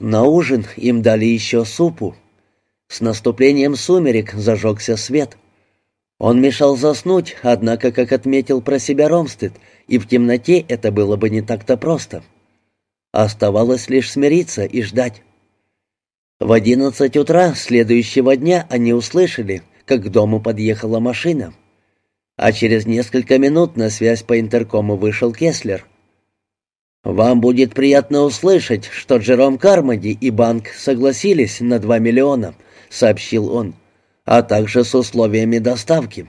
На ужин им дали еще супу. С наступлением сумерек зажегся свет. Он мешал заснуть, однако, как отметил про себя Ромстед, и в темноте это было бы не так-то просто. Оставалось лишь смириться и ждать. В одиннадцать утра следующего дня они услышали, как к дому подъехала машина. А через несколько минут на связь по интеркому вышел Кеслер. «Вам будет приятно услышать, что Джером Кармоди и банк согласились на два миллиона», — сообщил он, «а также с условиями доставки».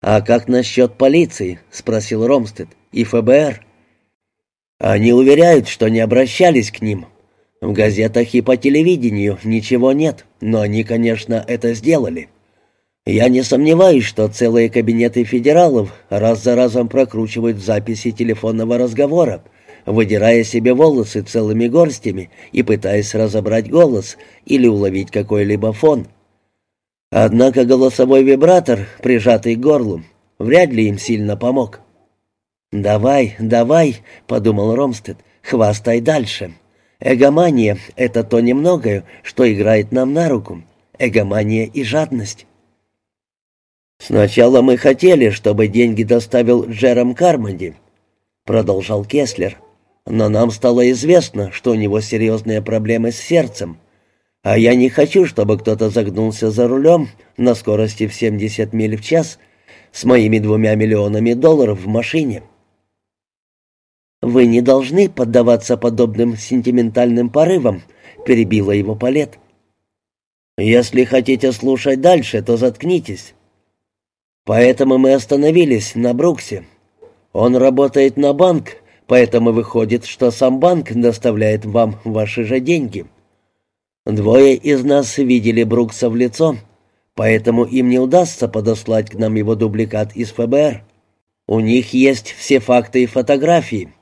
«А как насчет полиции?» — спросил Ромстед. «И ФБР?» «Они уверяют, что не обращались к ним», в газетах и по телевидению ничего нет, но они, конечно, это сделали. Я не сомневаюсь, что целые кабинеты федералов раз за разом прокручивают записи телефонного разговора, выдирая себе волосы целыми горстями и пытаясь разобрать голос или уловить какой-либо фон. Однако голосовой вибратор, прижатый к горлу, вряд ли им сильно помог. «Давай, давай», — подумал Ромстед, — «хвастай дальше». Эгомания — это то немногое, что играет нам на руку. Эгомания и жадность. «Сначала мы хотели, чтобы деньги доставил Джером Кармонди», — продолжал Кеслер. «Но нам стало известно, что у него серьезные проблемы с сердцем. А я не хочу, чтобы кто-то загнулся за рулем на скорости в 70 миль в час с моими двумя миллионами долларов в машине». «Вы не должны поддаваться подобным сентиментальным порывам», — перебила его Палет. «Если хотите слушать дальше, то заткнитесь. Поэтому мы остановились на Бруксе. Он работает на банк, поэтому выходит, что сам банк доставляет вам ваши же деньги. Двое из нас видели Брукса в лицо, поэтому им не удастся подослать к нам его дубликат из ФБР. У них есть все факты и фотографии».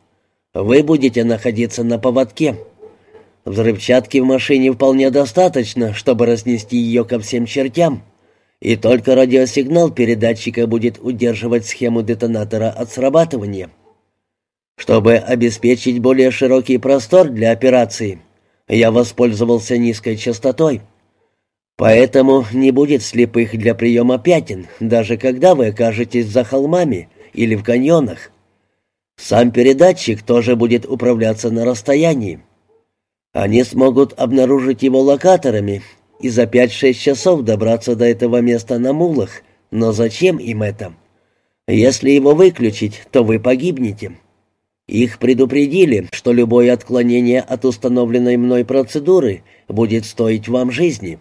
Вы будете находиться на поводке. Взрывчатки в машине вполне достаточно, чтобы разнести ее ко всем чертям. И только радиосигнал передатчика будет удерживать схему детонатора от срабатывания. Чтобы обеспечить более широкий простор для операции, я воспользовался низкой частотой. Поэтому не будет слепых для приема пятен, даже когда вы окажетесь за холмами или в каньонах. Сам передатчик тоже будет управляться на расстоянии. Они смогут обнаружить его локаторами и за 5-6 часов добраться до этого места на мулах. Но зачем им это? Если его выключить, то вы погибнете. Их предупредили, что любое отклонение от установленной мной процедуры будет стоить вам жизни.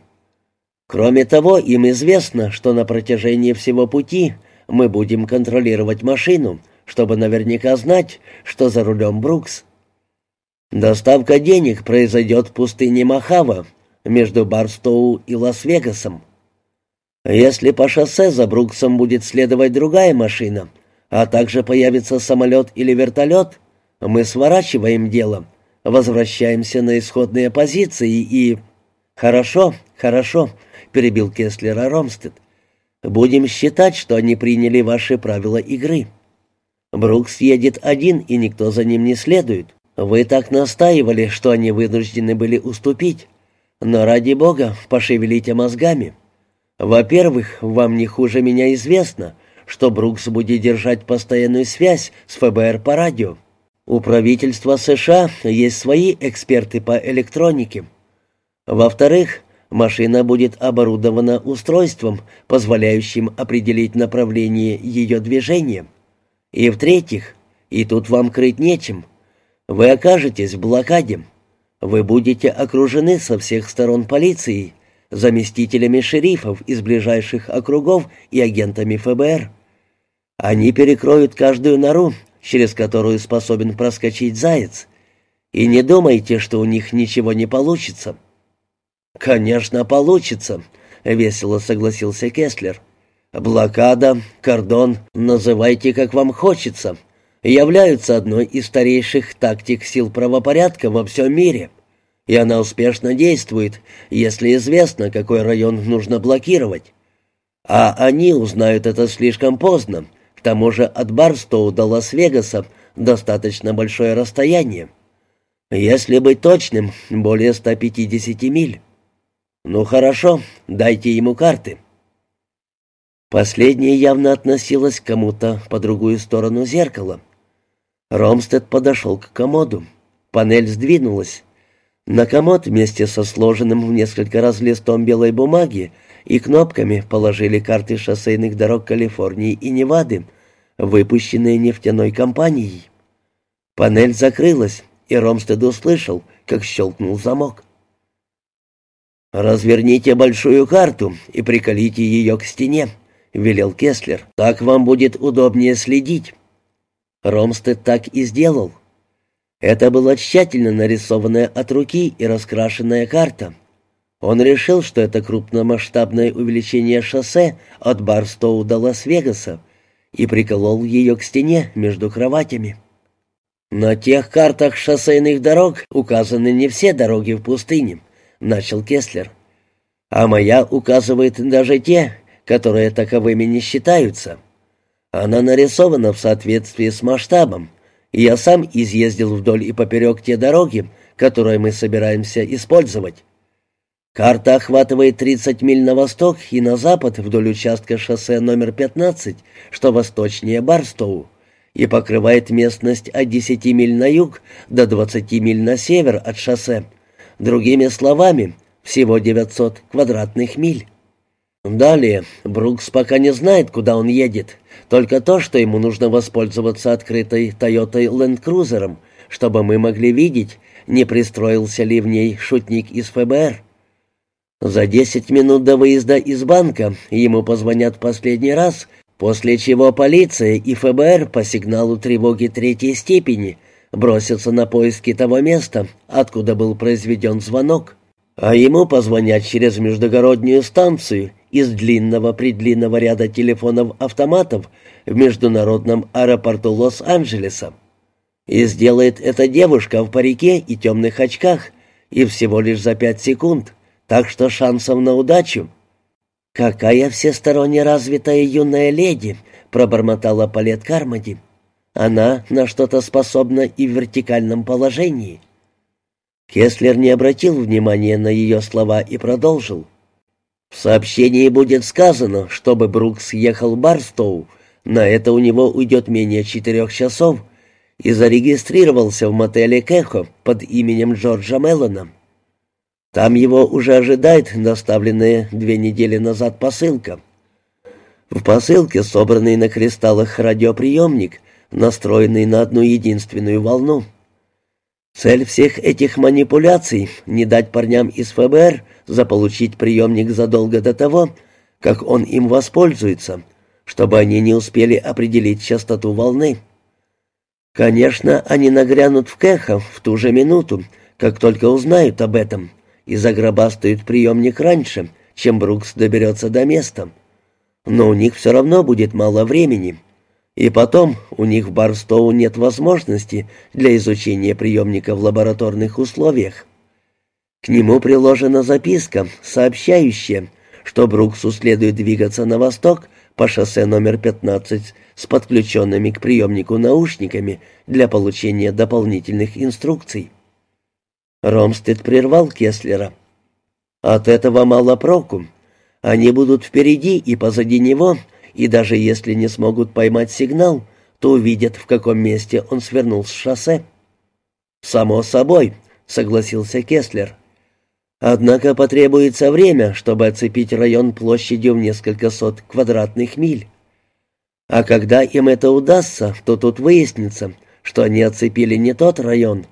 Кроме того, им известно, что на протяжении всего пути мы будем контролировать машину, чтобы наверняка знать, что за рулем Брукс. Доставка денег произойдет в пустыне Махава между Барстоу и Лас-Вегасом. Если по шоссе за Бруксом будет следовать другая машина, а также появится самолет или вертолет, мы сворачиваем дело, возвращаемся на исходные позиции и... «Хорошо, хорошо», — перебил Кеслера Ромстед. «Будем считать, что они приняли ваши правила игры». Брукс едет один, и никто за ним не следует. Вы так настаивали, что они вынуждены были уступить. Но ради бога, пошевелите мозгами. Во-первых, вам не хуже меня известно, что Брукс будет держать постоянную связь с ФБР по радио. У правительства США есть свои эксперты по электронике. Во-вторых, машина будет оборудована устройством, позволяющим определить направление ее движения. И в-третьих, и тут вам крыть нечем, вы окажетесь в блокаде. Вы будете окружены со всех сторон полицией, заместителями шерифов из ближайших округов и агентами ФБР. Они перекроют каждую нору, через которую способен проскочить заяц. И не думайте, что у них ничего не получится. «Конечно, получится», — весело согласился Кеслер. Блокада, кордон, называйте как вам хочется, являются одной из старейших тактик сил правопорядка во всем мире. И она успешно действует, если известно, какой район нужно блокировать. А они узнают это слишком поздно. К тому же от Барстоу до Лас-Вегаса достаточно большое расстояние. Если быть точным, более 150 миль. Ну хорошо, дайте ему карты. Последняя явно относилась к кому-то по другую сторону зеркала. Ромстед подошел к комоду. Панель сдвинулась. На комод вместе со сложенным в несколько раз листом белой бумаги и кнопками положили карты шоссейных дорог Калифорнии и Невады, выпущенные нефтяной компанией. Панель закрылась, и Ромстед услышал, как щелкнул замок. «Разверните большую карту и приколите ее к стене», — велел Кеслер. «Так вам будет удобнее следить». Ромстед так и сделал. Это была тщательно нарисованная от руки и раскрашенная карта. Он решил, что это крупномасштабное увеличение шоссе от Барстоу до Лас-Вегаса, и приколол ее к стене между кроватями. «На тех картах шоссейных дорог указаны не все дороги в пустыне», — начал Кеслер. «А моя указывает даже те, которые таковыми не считаются. Она нарисована в соответствии с масштабом, и я сам изъездил вдоль и поперек те дороги, которые мы собираемся использовать. Карта охватывает 30 миль на восток и на запад вдоль участка шоссе номер 15, что восточнее Барстоу, и покрывает местность от 10 миль на юг до 20 миль на север от шоссе. Другими словами, всего 900 квадратных миль. Далее, Брукс пока не знает, куда он едет, только то, что ему нужно воспользоваться открытой Тойотой Ленд-Крузером, чтобы мы могли видеть, не пристроился ли в ней шутник из ФБР. За десять минут до выезда из банка ему позвонят последний раз, после чего полиция и ФБР по сигналу тревоги третьей степени бросятся на поиски того места, откуда был произведен звонок. А ему позвонят через междугороднюю станцию из длинного-предлинного ряда телефонов-автоматов в международном аэропорту Лос-Анджелеса. И сделает эта девушка в парике и темных очках, и всего лишь за пять секунд, так что шансов на удачу. «Какая всесторонне развитая юная леди!» — пробормотала Палет Кармоди. «Она на что-то способна и в вертикальном положении». Кеслер не обратил внимания на ее слова и продолжил. В сообщении будет сказано, чтобы Брукс ехал в Барстоу, на это у него уйдет менее четырех часов, и зарегистрировался в мотеле Кехо под именем Джорджа Меллона. Там его уже ожидает доставленная две недели назад посылка. В посылке собранный на кристаллах радиоприемник, настроенный на одну единственную волну — Цель всех этих манипуляций — не дать парням из ФБР заполучить приемник задолго до того, как он им воспользуется, чтобы они не успели определить частоту волны. Конечно, они нагрянут в Кэха в ту же минуту, как только узнают об этом, и загробастают приемник раньше, чем Брукс доберется до места. Но у них все равно будет мало времени — и потом, у них в Барстоу нет возможности для изучения приемника в лабораторных условиях. К нему приложена записка, сообщающая, что Бруксу следует двигаться на восток по шоссе номер 15 с подключенными к приемнику наушниками для получения дополнительных инструкций. Ромстед прервал Кеслера. «От этого мало проку. Они будут впереди и позади него, и даже если не смогут поймать сигнал, то увидят, в каком месте он свернул с шоссе. «Само собой», — согласился Кеслер. «Однако потребуется время, чтобы оцепить район площадью в несколько сот квадратных миль. А когда им это удастся, то тут выяснится, что они оцепили не тот район.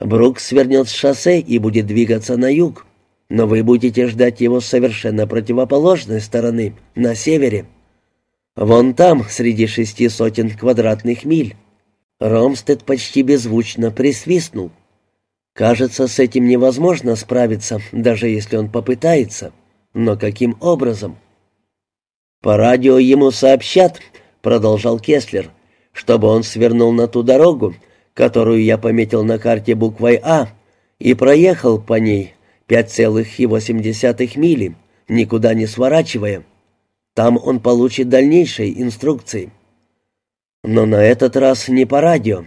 Брук свернет с шоссе и будет двигаться на юг, но вы будете ждать его с совершенно противоположной стороны, на севере». Вон там, среди шести сотен квадратных миль. Ромстед почти беззвучно присвистнул. Кажется, с этим невозможно справиться, даже если он попытается. Но каким образом? По радио ему сообщат, продолжал Кеслер, чтобы он свернул на ту дорогу, которую я пометил на карте буквой А, и проехал по ней 5,8 мили, никуда не сворачивая. Там он получит дальнейшие инструкции. Но на этот раз не по радио.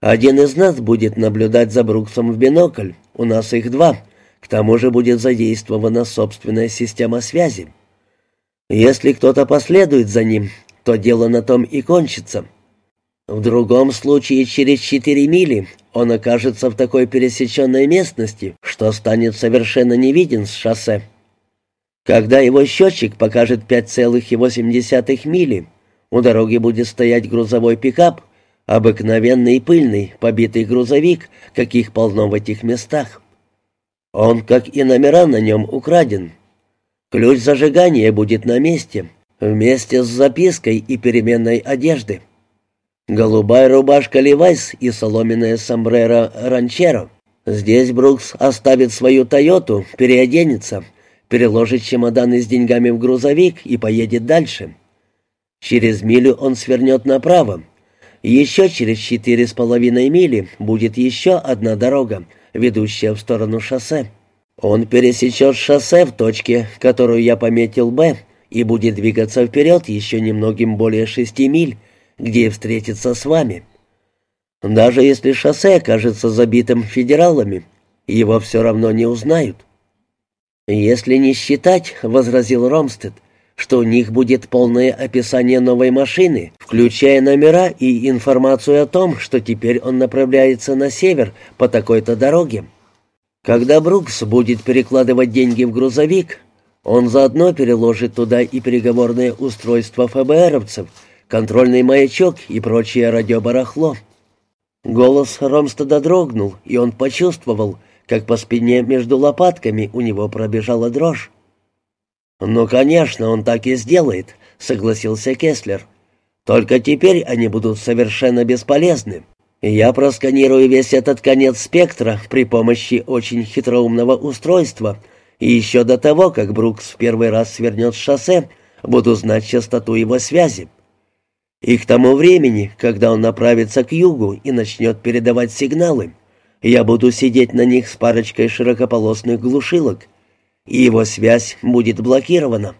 Один из нас будет наблюдать за Бруксом в бинокль, у нас их два. К тому же будет задействована собственная система связи. Если кто-то последует за ним, то дело на том и кончится. В другом случае через четыре мили он окажется в такой пересеченной местности, что станет совершенно невиден с шоссе. Когда его счетчик покажет 5,8 мили, у дороги будет стоять грузовой пикап, обыкновенный пыльный, побитый грузовик, каких полно в этих местах. Он, как и номера на нем, украден. Ключ зажигания будет на месте, вместе с запиской и переменной одежды. Голубая рубашка Левайс и соломенная сомбреро Ранчеро. Здесь Брукс оставит свою «Тойоту», переоденется, переложит чемоданы с деньгами в грузовик и поедет дальше. Через милю он свернет направо. Еще через четыре с половиной мили будет еще одна дорога, ведущая в сторону шоссе. Он пересечет шоссе в точке, которую я пометил «Б», и будет двигаться вперед еще немногим более шести миль, где встретиться с вами. Даже если шоссе окажется забитым федералами, его все равно не узнают. «Если не считать, — возразил Ромстед, — что у них будет полное описание новой машины, включая номера и информацию о том, что теперь он направляется на север по такой-то дороге. Когда Брукс будет перекладывать деньги в грузовик, он заодно переложит туда и переговорное устройство ФБРовцев — контрольный маячок и прочее радиобарахло. Голос Ромстеда дрогнул, и он почувствовал, как по спине между лопатками у него пробежала дрожь. «Ну, конечно, он так и сделает», — согласился Кеслер. «Только теперь они будут совершенно бесполезны. Я просканирую весь этот конец спектра при помощи очень хитроумного устройства, и еще до того, как Брукс в первый раз свернет с шоссе, буду знать частоту его связи. И к тому времени, когда он направится к югу и начнет передавать сигналы, я буду сидеть на них с парочкой широкополосных глушилок, и его связь будет блокирована.